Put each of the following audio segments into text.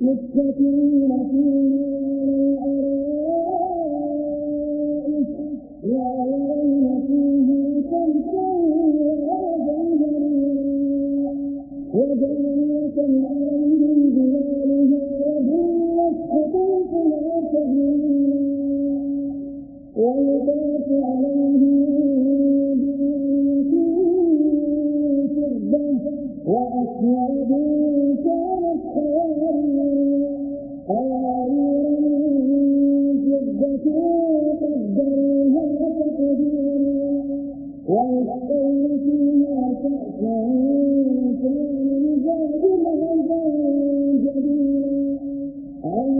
متكئين فيها على الارائك لا يرون فيه شمسا ولا زمهرا وجنيه عليهم ظلالها وظلت خطوطها كبيرا ويطاف عليهم أن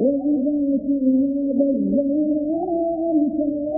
وَإِذَا سُئِلَ بَيْنَهُمْ مَنْ كَانَ